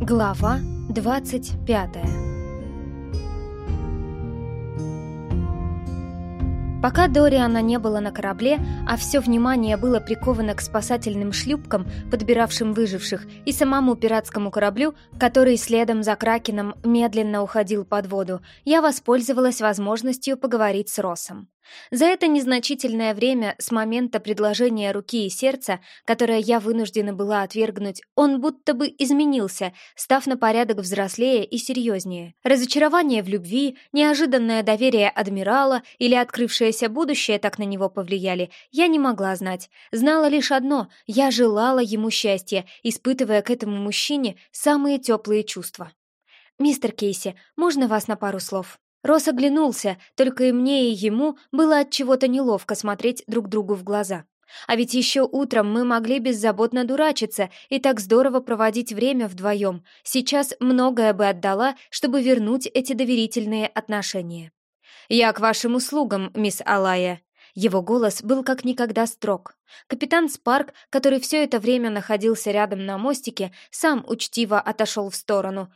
Глава 25 Пока Дориана не было на корабле, а все внимание было приковано к спасательным шлюпкам, подбиравшим выживших, и самому пиратскому кораблю, который следом за Кракеном медленно уходил под воду, я воспользовалась возможностью поговорить с Росом. За это незначительное время с момента предложения руки и сердца, которое я вынуждена была отвергнуть, он будто бы изменился, став на порядок взрослее и серьезнее. Разочарование в любви, неожиданное доверие адмирала или открывшееся будущее так на него повлияли, я не могла знать. Знала лишь одно — я желала ему счастья, испытывая к этому мужчине самые теплые чувства. «Мистер Кейси, можно вас на пару слов?» Рос оглянулся, только и мне, и ему было от чего-то неловко смотреть друг другу в глаза. А ведь еще утром мы могли беззаботно дурачиться и так здорово проводить время вдвоем. Сейчас многое бы отдала, чтобы вернуть эти доверительные отношения. «Я к вашим услугам, мисс Алая». Его голос был как никогда строг. Капитан Спарк, который все это время находился рядом на мостике, сам учтиво отошел в сторону.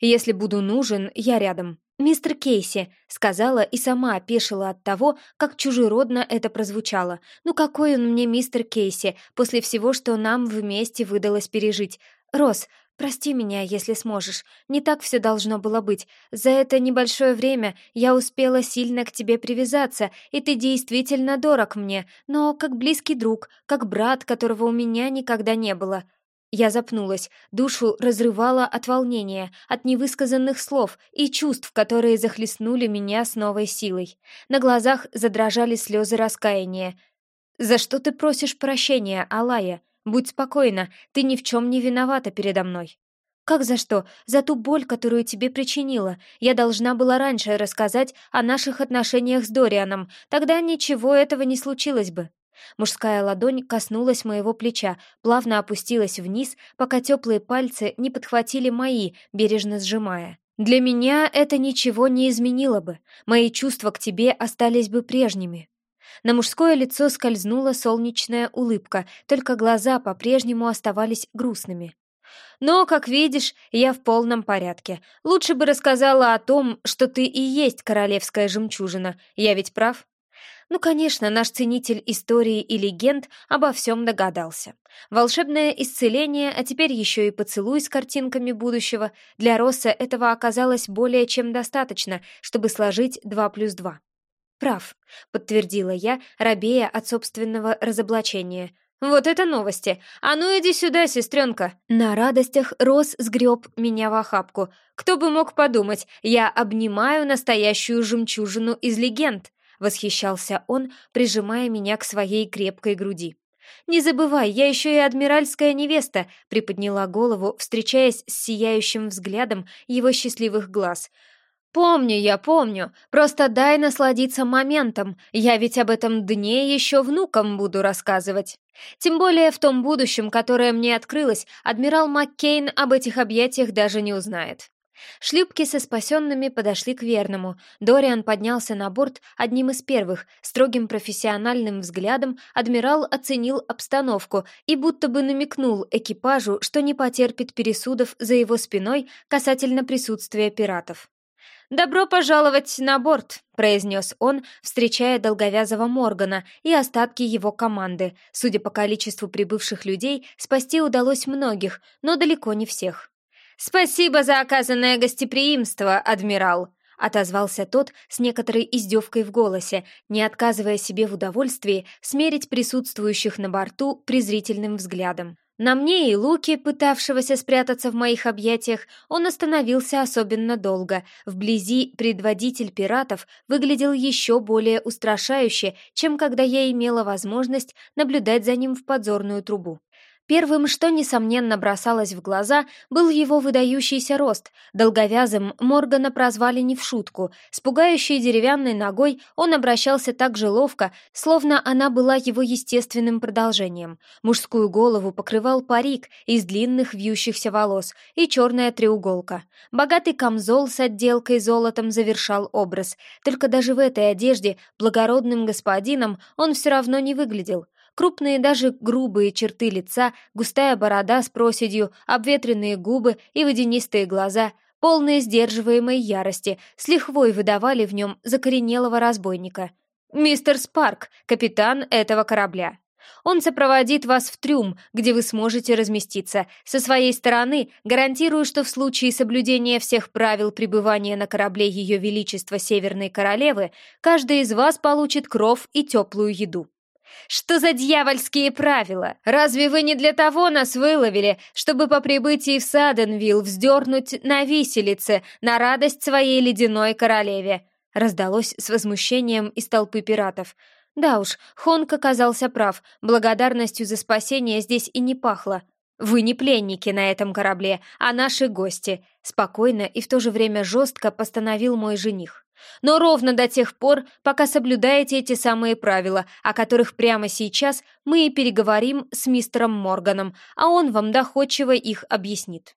«Если буду нужен, я рядом». «Мистер Кейси», — сказала и сама опешила от того, как чужеродно это прозвучало. «Ну какой он мне мистер Кейси, после всего, что нам вместе выдалось пережить? Рос, прости меня, если сможешь. Не так все должно было быть. За это небольшое время я успела сильно к тебе привязаться, и ты действительно дорог мне, но как близкий друг, как брат, которого у меня никогда не было». Я запнулась, душу разрывала от волнения, от невысказанных слов и чувств, которые захлестнули меня с новой силой. На глазах задрожали слезы раскаяния. «За что ты просишь прощения, Алая? Будь спокойна, ты ни в чем не виновата передо мной». «Как за что? За ту боль, которую тебе причинила. Я должна была раньше рассказать о наших отношениях с Дорианом, тогда ничего этого не случилось бы». Мужская ладонь коснулась моего плеча, плавно опустилась вниз, пока теплые пальцы не подхватили мои, бережно сжимая. «Для меня это ничего не изменило бы. Мои чувства к тебе остались бы прежними». На мужское лицо скользнула солнечная улыбка, только глаза по-прежнему оставались грустными. «Но, как видишь, я в полном порядке. Лучше бы рассказала о том, что ты и есть королевская жемчужина. Я ведь прав?» Ну, конечно, наш ценитель истории и легенд обо всем догадался. Волшебное исцеление, а теперь еще и поцелуй с картинками будущего. Для Росса этого оказалось более чем достаточно, чтобы сложить два плюс два. «Прав», — подтвердила я, робея от собственного разоблачения. «Вот это новости! А ну иди сюда, сестренка!» На радостях Рос сгреб меня в охапку. Кто бы мог подумать, я обнимаю настоящую жемчужину из легенд. — восхищался он, прижимая меня к своей крепкой груди. «Не забывай, я еще и адмиральская невеста», — приподняла голову, встречаясь с сияющим взглядом его счастливых глаз. «Помню я, помню. Просто дай насладиться моментом. Я ведь об этом дне еще внукам буду рассказывать. Тем более в том будущем, которое мне открылось, адмирал Маккейн об этих объятиях даже не узнает». Шлюпки со спасенными подошли к верному. Дориан поднялся на борт одним из первых. Строгим профессиональным взглядом адмирал оценил обстановку и будто бы намекнул экипажу, что не потерпит пересудов за его спиной касательно присутствия пиратов. «Добро пожаловать на борт», — произнес он, встречая долговязого Моргана и остатки его команды. Судя по количеству прибывших людей, спасти удалось многих, но далеко не всех. «Спасибо за оказанное гостеприимство, адмирал!» — отозвался тот с некоторой издевкой в голосе, не отказывая себе в удовольствии смерить присутствующих на борту презрительным взглядом. На мне и Луке, пытавшегося спрятаться в моих объятиях, он остановился особенно долго. Вблизи предводитель пиратов выглядел еще более устрашающе, чем когда я имела возможность наблюдать за ним в подзорную трубу. Первым, что, несомненно, бросалось в глаза, был его выдающийся рост. Долговязым Моргана прозвали не в шутку. С пугающей деревянной ногой он обращался так же ловко, словно она была его естественным продолжением. Мужскую голову покрывал парик из длинных вьющихся волос и черная треуголка. Богатый камзол с отделкой золотом завершал образ. Только даже в этой одежде благородным господином он все равно не выглядел. Крупные даже грубые черты лица, густая борода с проседью, обветренные губы и водянистые глаза, полные сдерживаемой ярости, с лихвой выдавали в нем закоренелого разбойника. «Мистер Спарк, капитан этого корабля», он сопроводит вас в трюм, где вы сможете разместиться. Со своей стороны гарантирую, что в случае соблюдения всех правил пребывания на корабле Ее Величества Северной Королевы, каждый из вас получит кров и теплую еду. Что за дьявольские правила? Разве вы не для того нас выловили, чтобы по прибытии в Саденвилл вздернуть на виселице на радость своей ледяной королеве?» Раздалось с возмущением из толпы пиратов. Да уж, Хонг оказался прав, благодарностью за спасение здесь и не пахло. «Вы не пленники на этом корабле, а наши гости», — спокойно и в то же время жестко постановил мой жених. «Но ровно до тех пор, пока соблюдаете эти самые правила, о которых прямо сейчас мы и переговорим с мистером Морганом, а он вам доходчиво их объяснит».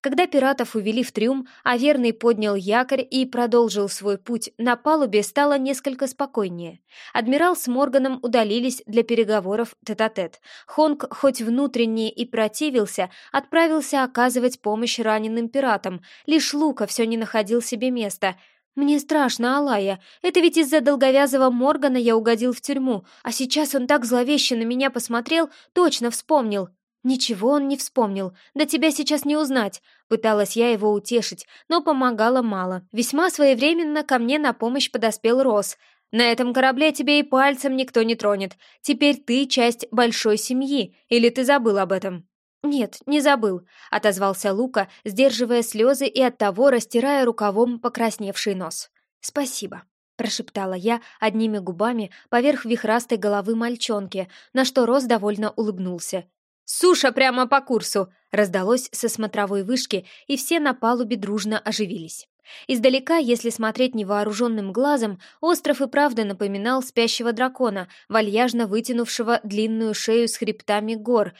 Когда пиратов увели в трюм, а верный поднял якорь и продолжил свой путь, на палубе стало несколько спокойнее. Адмирал с Морганом удалились для переговоров тет-а-тет. -тет. Хонг, хоть внутренне и противился, отправился оказывать помощь раненым пиратам. Лишь Лука все не находил себе места — «Мне страшно, Алая. Это ведь из-за долговязого Моргана я угодил в тюрьму, а сейчас он так зловеще на меня посмотрел, точно вспомнил. «Ничего он не вспомнил. Да тебя сейчас не узнать!» Пыталась я его утешить, но помогала мало. Весьма своевременно ко мне на помощь подоспел Рос. «На этом корабле тебе и пальцем никто не тронет. Теперь ты часть большой семьи. Или ты забыл об этом?» «Нет, не забыл», — отозвался Лука, сдерживая слезы и оттого растирая рукавом покрасневший нос. «Спасибо», — прошептала я одними губами поверх вихрастой головы мальчонки, на что Рос довольно улыбнулся. «Суша прямо по курсу!» раздалось со смотровой вышки, и все на палубе дружно оживились. Издалека, если смотреть невооруженным глазом, остров и правда напоминал спящего дракона, вальяжно вытянувшего длинную шею с хребтами гор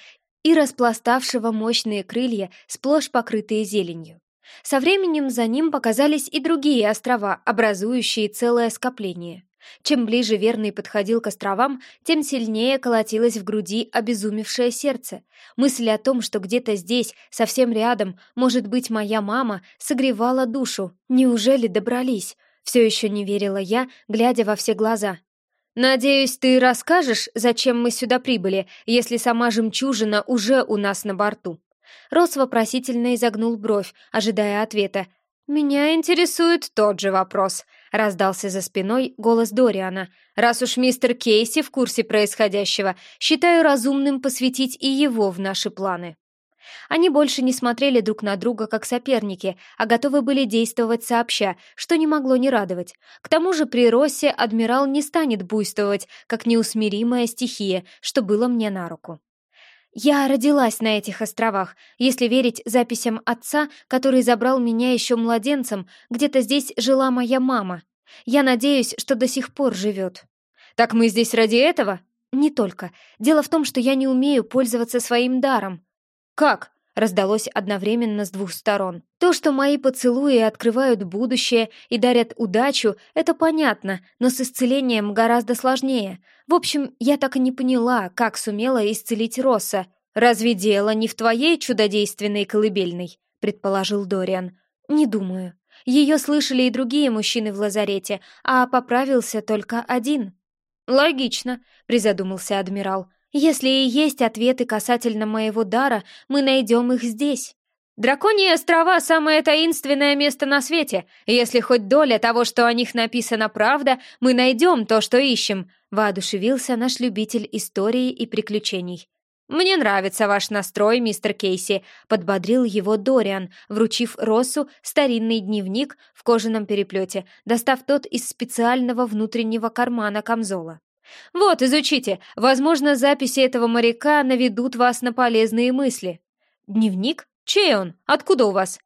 и распластавшего мощные крылья, сплошь покрытые зеленью. Со временем за ним показались и другие острова, образующие целое скопление. Чем ближе верный подходил к островам, тем сильнее колотилось в груди обезумевшее сердце. Мысль о том, что где-то здесь, совсем рядом, может быть моя мама, согревала душу. Неужели добрались? Все еще не верила я, глядя во все глаза. «Надеюсь, ты расскажешь, зачем мы сюда прибыли, если сама жемчужина уже у нас на борту?» Рос вопросительно изогнул бровь, ожидая ответа. «Меня интересует тот же вопрос», — раздался за спиной голос Дориана. «Раз уж мистер Кейси в курсе происходящего, считаю разумным посвятить и его в наши планы». Они больше не смотрели друг на друга как соперники, а готовы были действовать сообща, что не могло не радовать. К тому же при Россе адмирал не станет буйствовать, как неусмиримая стихия, что было мне на руку. Я родилась на этих островах, если верить записям отца, который забрал меня еще младенцем, где-то здесь жила моя мама. Я надеюсь, что до сих пор живет. Так мы здесь ради этого? Не только. Дело в том, что я не умею пользоваться своим даром. Как? раздалось одновременно с двух сторон. То, что мои поцелуи открывают будущее и дарят удачу, это понятно, но с исцелением гораздо сложнее. В общем, я так и не поняла, как сумела исцелить Росса. «Разве дело не в твоей чудодейственной колыбельной?» — предположил Дориан. «Не думаю. Ее слышали и другие мужчины в лазарете, а поправился только один». «Логично», — призадумался адмирал. Если и есть ответы касательно моего дара, мы найдем их здесь. Драконьи острова — самое таинственное место на свете. Если хоть доля того, что о них написано правда, мы найдем то, что ищем», — воодушевился наш любитель истории и приключений. «Мне нравится ваш настрой, мистер Кейси», — подбодрил его Дориан, вручив Россу старинный дневник в кожаном переплете, достав тот из специального внутреннего кармана камзола. Вот, изучите. Возможно, записи этого моряка наведут вас на полезные мысли. Дневник? Чей он? Откуда у вас?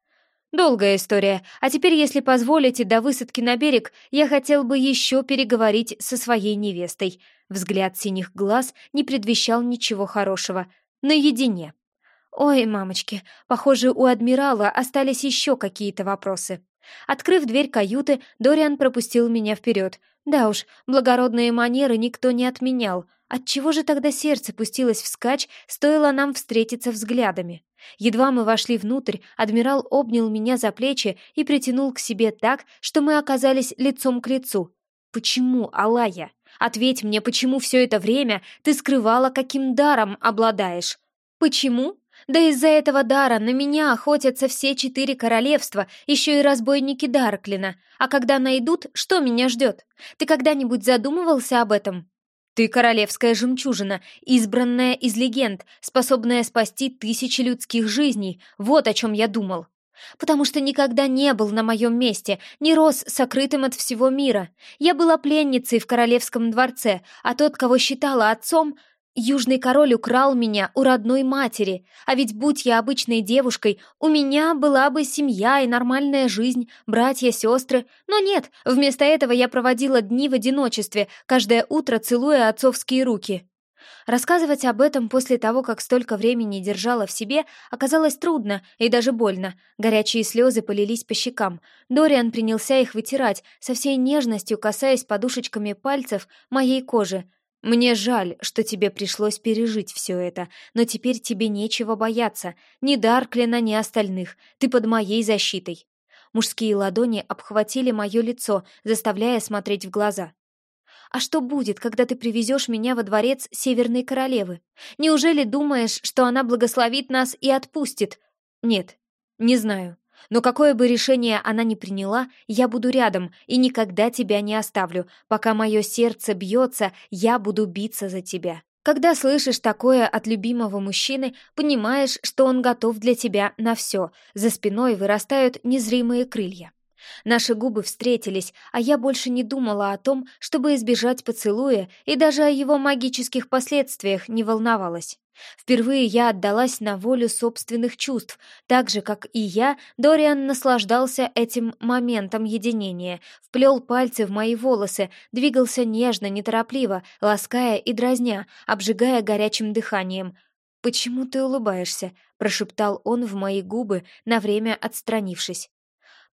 Долгая история. А теперь, если позволите, до высадки на берег я хотел бы еще переговорить со своей невестой. Взгляд синих глаз не предвещал ничего хорошего. Наедине. Ой, мамочки, похоже, у адмирала остались еще какие-то вопросы. Открыв дверь каюты, Дориан пропустил меня вперед. Да уж, благородные манеры никто не отменял. Отчего же тогда сердце пустилось вскачь, стоило нам встретиться взглядами? Едва мы вошли внутрь, адмирал обнял меня за плечи и притянул к себе так, что мы оказались лицом к лицу. «Почему, Алая? Ответь мне, почему все это время ты скрывала, каким даром обладаешь?» «Почему?» Да из-за этого дара на меня охотятся все четыре королевства, еще и разбойники Дарклина. А когда найдут, что меня ждет? Ты когда-нибудь задумывался об этом? Ты королевская жемчужина, избранная из легенд, способная спасти тысячи людских жизней. Вот о чем я думал. Потому что никогда не был на моем месте, не рос сокрытым от всего мира. Я была пленницей в королевском дворце, а тот, кого считала отцом, Южный король украл меня у родной матери, а ведь будь я обычной девушкой, у меня была бы семья и нормальная жизнь, братья, сестры. Но нет, вместо этого я проводила дни в одиночестве, каждое утро целуя отцовские руки. Рассказывать об этом после того, как столько времени держала в себе, оказалось трудно и даже больно. Горячие слезы полились по щекам. Дориан принялся их вытирать, со всей нежностью касаясь подушечками пальцев моей кожи, «Мне жаль, что тебе пришлось пережить все это, но теперь тебе нечего бояться. Ни Дарклина, ни остальных. Ты под моей защитой». Мужские ладони обхватили мое лицо, заставляя смотреть в глаза. «А что будет, когда ты привезешь меня во дворец Северной Королевы? Неужели думаешь, что она благословит нас и отпустит?» «Нет, не знаю. Но какое бы решение она ни приняла, я буду рядом и никогда тебя не оставлю. Пока мое сердце бьется, я буду биться за тебя. Когда слышишь такое от любимого мужчины, понимаешь, что он готов для тебя на все. За спиной вырастают незримые крылья. Наши губы встретились, а я больше не думала о том, чтобы избежать поцелуя, и даже о его магических последствиях не волновалась. Впервые я отдалась на волю собственных чувств, так же, как и я, Дориан наслаждался этим моментом единения, вплел пальцы в мои волосы, двигался нежно, неторопливо, лаская и дразня, обжигая горячим дыханием. «Почему ты улыбаешься?» — прошептал он в мои губы, на время отстранившись.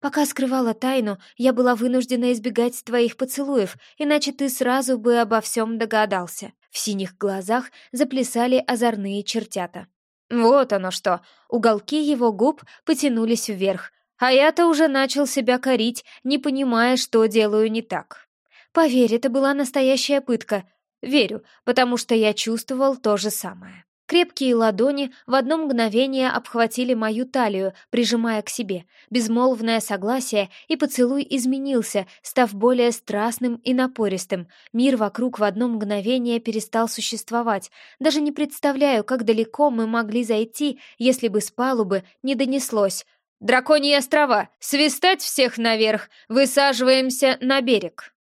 Пока скрывала тайну, я была вынуждена избегать твоих поцелуев, иначе ты сразу бы обо всем догадался. В синих глазах заплясали озорные чертята. Вот оно что! Уголки его губ потянулись вверх, а я-то уже начал себя корить, не понимая, что делаю не так. Поверь, это была настоящая пытка. Верю, потому что я чувствовал то же самое. Крепкие ладони в одно мгновение обхватили мою талию, прижимая к себе. Безмолвное согласие, и поцелуй изменился, став более страстным и напористым. Мир вокруг в одно мгновение перестал существовать. Даже не представляю, как далеко мы могли зайти, если бы с палубы не донеслось. «Драконьи острова! Свистать всех наверх! Высаживаемся на берег!»